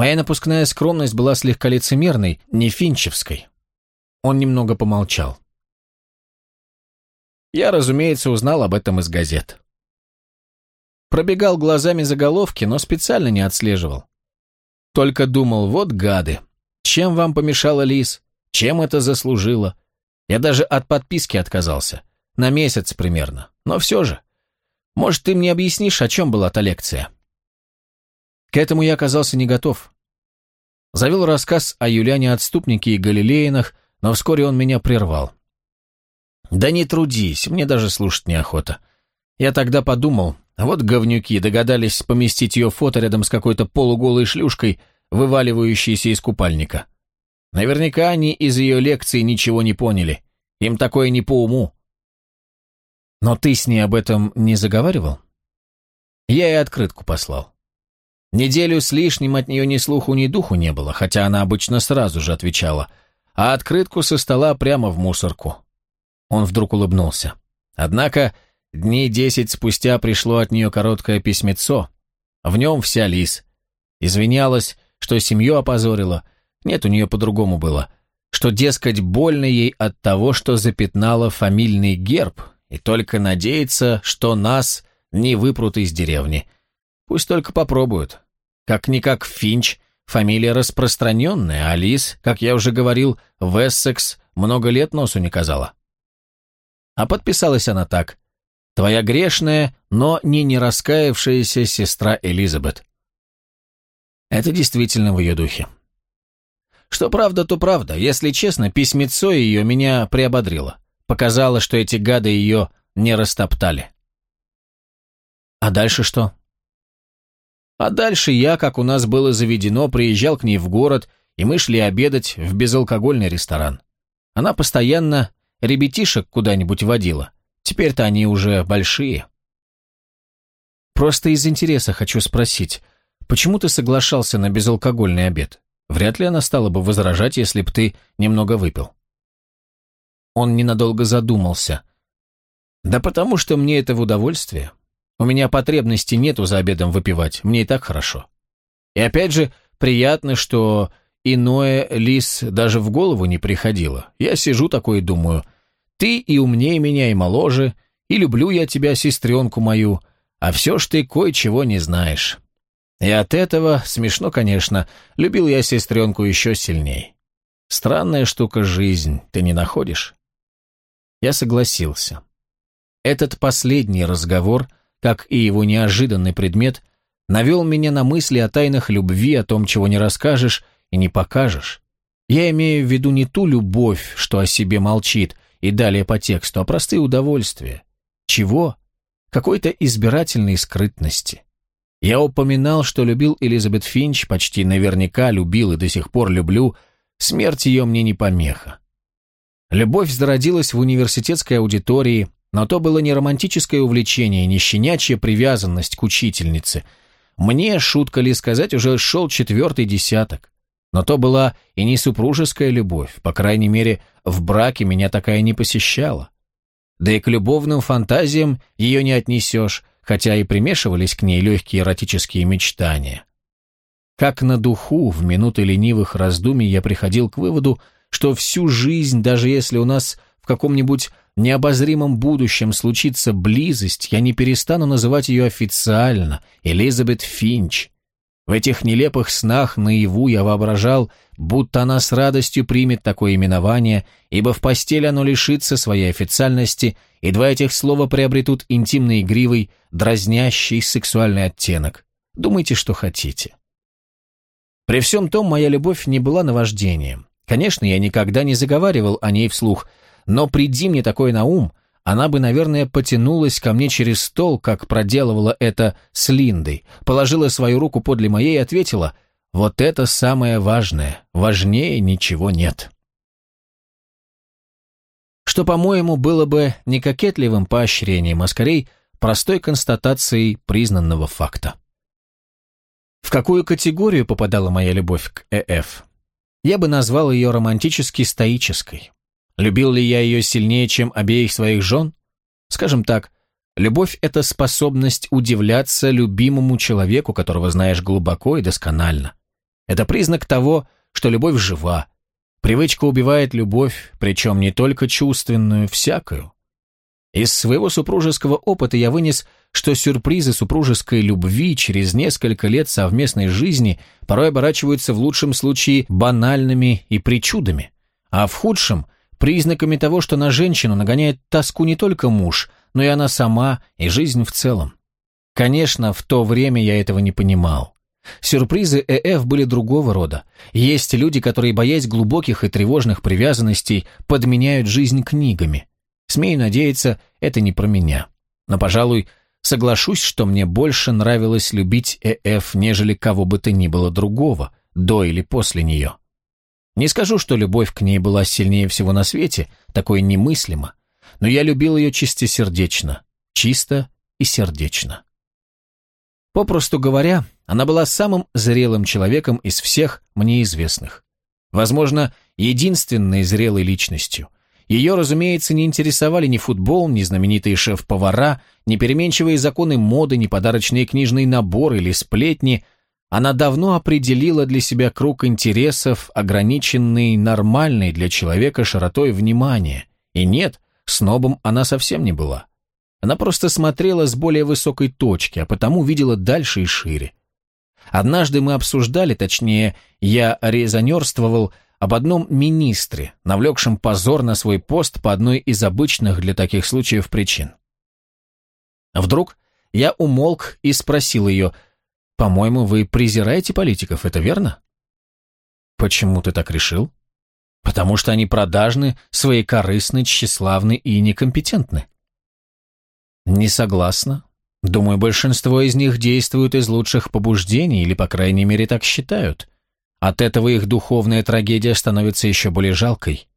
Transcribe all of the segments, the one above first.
Моя напускная скромность была слегка лицемерной, не финчевской. Он немного помолчал. Я, разумеется, узнал об этом из газет. Пробегал глазами заголовки, но специально не отслеживал. Только думал, вот гады, чем вам помешала Лис? Чем это заслужило? Я даже от подписки отказался. На месяц примерно. Но все же. Может, ты мне объяснишь, о чем была та лекция? К этому я оказался не готов. Завел рассказ о Юлиане-отступнике и Галилеянах, но вскоре он меня прервал. «Да не трудись, мне даже слушать неохота. Я тогда подумал, вот говнюки догадались поместить ее фото рядом с какой-то полуголой шлюшкой, вываливающейся из купальника. Наверняка они из ее лекции ничего не поняли. Им такое не по уму. Но ты с ней об этом не заговаривал? Я ей открытку послал. Неделю с лишним от нее ни слуху, ни духу не было, хотя она обычно сразу же отвечала, а открытку со стола прямо в мусорку. Он вдруг улыбнулся. Однако дней десять спустя пришло от нее короткое письмецо. В нем вся лис. Извинялась, что семью опозорила, нет, у нее по-другому было, что, дескать, больно ей от того, что запятнала фамильный герб, и только надеется, что нас не выпрут из деревни. Пусть только попробуют. Как-никак Финч — фамилия распространенная, а Лис, как я уже говорил, в Эссекс много лет носу не казала. А подписалась она так. «Твоя грешная, но не не раскаявшаяся сестра Элизабет». Это действительно в ее духе. Что правда, то правда. Если честно, письмецо ее меня приободрило. Показало, что эти гады ее не растоптали. А дальше что? А дальше я, как у нас было заведено, приезжал к ней в город, и мы шли обедать в безалкогольный ресторан. Она постоянно ребятишек куда-нибудь водила. Теперь-то они уже большие. Просто из интереса хочу спросить, Почему ты соглашался на безалкогольный обед? Вряд ли она стала бы возражать, если б ты немного выпил. Он ненадолго задумался. Да потому что мне это в удовольствие. У меня потребности нету за обедом выпивать, мне и так хорошо. И опять же, приятно, что иное лис даже в голову не приходило. Я сижу такой и думаю, ты и умнее меня, и моложе, и люблю я тебя, сестренку мою, а все ж ты кое-чего не знаешь. И от этого, смешно, конечно, любил я сестренку еще сильней. Странная штука жизнь, ты не находишь? Я согласился. Этот последний разговор, как и его неожиданный предмет, навел меня на мысли о тайнах любви, о том, чего не расскажешь и не покажешь. Я имею в виду не ту любовь, что о себе молчит, и далее по тексту, а простые удовольствия. Чего? Какой-то избирательной скрытности. Я упоминал, что любил Элизабет Финч, почти наверняка любил и до сих пор люблю, смерть ее мне не помеха. Любовь зародилась в университетской аудитории, но то было не романтическое увлечение, не щенячья привязанность к учительнице. Мне, шутка ли сказать, уже шел четвертый десяток. Но то была и не супружеская любовь, по крайней мере, в браке меня такая не посещала. Да и к любовным фантазиям ее не отнесешь, хотя и примешивались к ней легкие эротические мечтания. Как на духу, в минуты ленивых раздумий я приходил к выводу, что всю жизнь, даже если у нас в каком-нибудь необозримом будущем случится близость, я не перестану называть ее официально Элизабет Финч. В этих нелепых снах наяву я воображал, будто она с радостью примет такое именование, ибо в постели оно лишится своей официальности, и два этих слова приобретут интимный игривый, дразнящий сексуальный оттенок. Думайте, что хотите. При всем том, моя любовь не была наваждением. Конечно, я никогда не заговаривал о ней вслух, но приди мне такой на ум, она бы, наверное, потянулась ко мне через стол, как проделывала это с Линдой, положила свою руку подле моей и ответила «Вот это самое важное, важнее ничего нет». Что, по-моему, было бы не кокетливым поощрением, а скорее простой констатацией признанного факта. В какую категорию попадала моя любовь к ЭФ? Я бы назвал ее романтически-стоической. Любил ли я ее сильнее, чем обеих своих жен? Скажем так, любовь – это способность удивляться любимому человеку, которого знаешь глубоко и досконально. Это признак того, что любовь жива. Привычка убивает любовь, причем не только чувственную, всякую. Из своего супружеского опыта я вынес, что сюрпризы супружеской любви через несколько лет совместной жизни порой оборачиваются в лучшем случае банальными и причудами, а в худшем – признаками того, что на женщину нагоняет тоску не только муж, но и она сама, и жизнь в целом. Конечно, в то время я этого не понимал. Сюрпризы ЭФ были другого рода. Есть люди, которые, боясь глубоких и тревожных привязанностей, подменяют жизнь книгами. Смею надеяться, это не про меня. Но, пожалуй, соглашусь, что мне больше нравилось любить ЭФ, нежели кого бы то ни было другого, до или после нее. Не скажу, что любовь к ней была сильнее всего на свете, такое немыслимо, но я любил ее чистосердечно, чисто и сердечно. Попросту говоря, она была самым зрелым человеком из всех мне известных. Возможно, единственной зрелой личностью. Ее, разумеется, не интересовали ни футбол, ни знаменитые шеф-повара, ни переменчивые законы моды, ни подарочные книжные наборы или сплетни. Она давно определила для себя круг интересов, ограниченный нормальной для человека широтой внимания. И нет, снобом она совсем не была. Она просто смотрела с более высокой точки, а потому видела дальше и шире. Однажды мы обсуждали, точнее, я резонерствовал об одном министре, навлекшем позор на свой пост по одной из обычных для таких случаев причин. Вдруг я умолк и спросил ее, «По-моему, вы презираете политиков, это верно?» «Почему ты так решил?» «Потому что они продажны, своекорыстны, тщеславны и некомпетентны». Не согласна. Думаю, большинство из них действуют из лучших побуждений, или, по крайней мере, так считают. От этого их духовная трагедия становится еще более жалкой.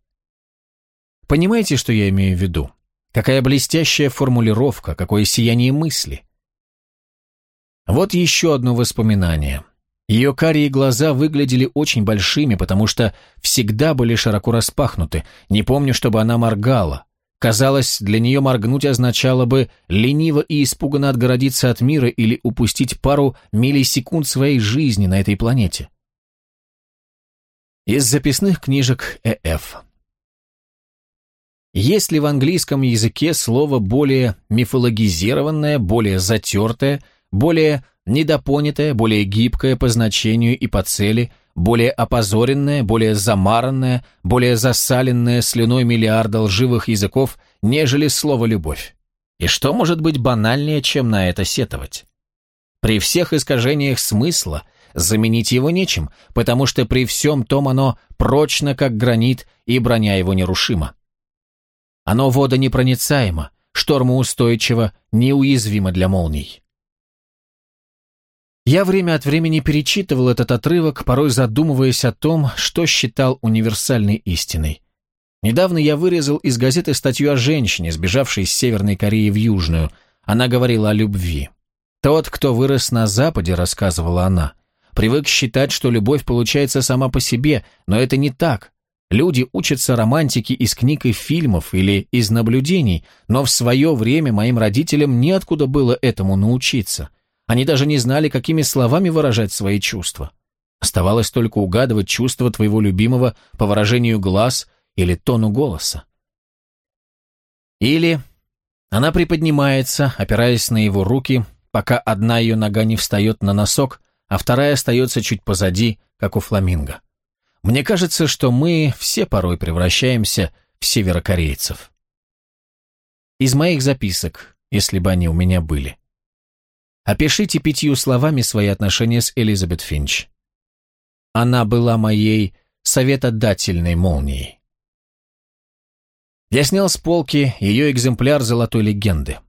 Понимаете, что я имею в виду? Какая блестящая формулировка, какое сияние мысли. Вот еще одно воспоминание. Ее карие глаза выглядели очень большими, потому что всегда были широко распахнуты. Не помню, чтобы она моргала. Казалось, для нее моргнуть означало бы лениво и испуганно отгородиться от мира или упустить пару миллисекунд своей жизни на этой планете. Из записных книжек ЭФ. Есть ли в английском языке слово более мифологизированное, более затертое, более недопонятое, более гибкое по значению и по цели – более опозоренное, более замаранное, более засаленное слюной миллиарда лживых языков, нежели слово «любовь». И что может быть банальнее, чем на это сетовать? При всех искажениях смысла заменить его нечем, потому что при всем том оно прочно, как гранит, и броня его нерушима. Оно водонепроницаемо, штормоустойчиво, неуязвимо для молний. Я время от времени перечитывал этот отрывок, порой задумываясь о том, что считал универсальной истиной. Недавно я вырезал из газеты статью о женщине, сбежавшей из Северной Кореи в Южную. Она говорила о любви. Тот, кто вырос на Западе, рассказывала она, привык считать, что любовь получается сама по себе, но это не так. Люди учатся романтике из книг и фильмов или из наблюдений, но в свое время моим родителям неоткуда было этому научиться – они даже не знали, какими словами выражать свои чувства. Оставалось только угадывать чувства твоего любимого по выражению глаз или тону голоса. Или она приподнимается, опираясь на его руки, пока одна ее нога не встает на носок, а вторая остается чуть позади, как у фламинго. Мне кажется, что мы все порой превращаемся в северокорейцев. Из моих записок, если бы они у меня были. Опишите пятью словами свои отношения с Элизабет Финч. Она была моей советодательной молнией. Я снял с полки ее экземпляр «Золотой легенды».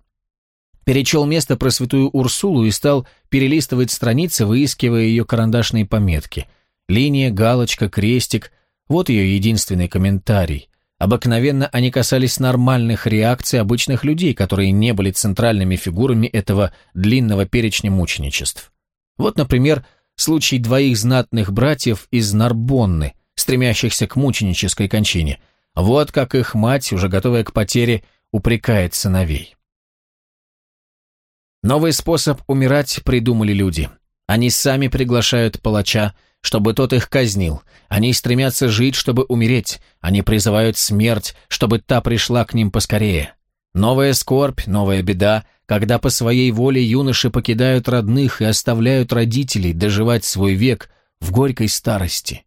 Перечел место про святую Урсулу и стал перелистывать страницы, выискивая ее карандашные пометки. Линия, галочка, крестик – вот ее единственный комментарий. Обыкновенно они касались нормальных реакций обычных людей, которые не были центральными фигурами этого длинного перечня мученичеств. Вот, например, случай двоих знатных братьев из Нарбонны, стремящихся к мученической кончине. Вот как их мать, уже готовая к потере, упрекает сыновей. Новый способ умирать придумали люди. Они сами приглашают палача, чтобы тот их казнил. Они стремятся жить, чтобы умереть. Они призывают смерть, чтобы та пришла к ним поскорее. Новая скорбь, новая беда, когда по своей воле юноши покидают родных и оставляют родителей доживать свой век в горькой старости.